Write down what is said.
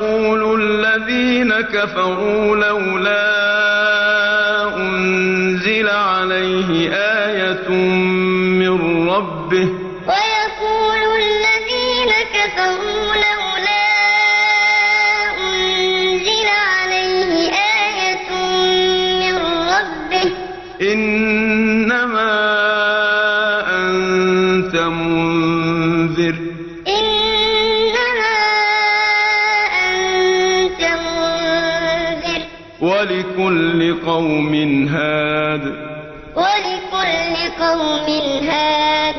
ويقول الذين كفروا لولا أنزل عليه آية من ربه. ويقول الذين كفروا لولا أنزل عليه آية من ربه. إنما أنت منذر. ولكل قوم هاد. ولكل قوم هاد.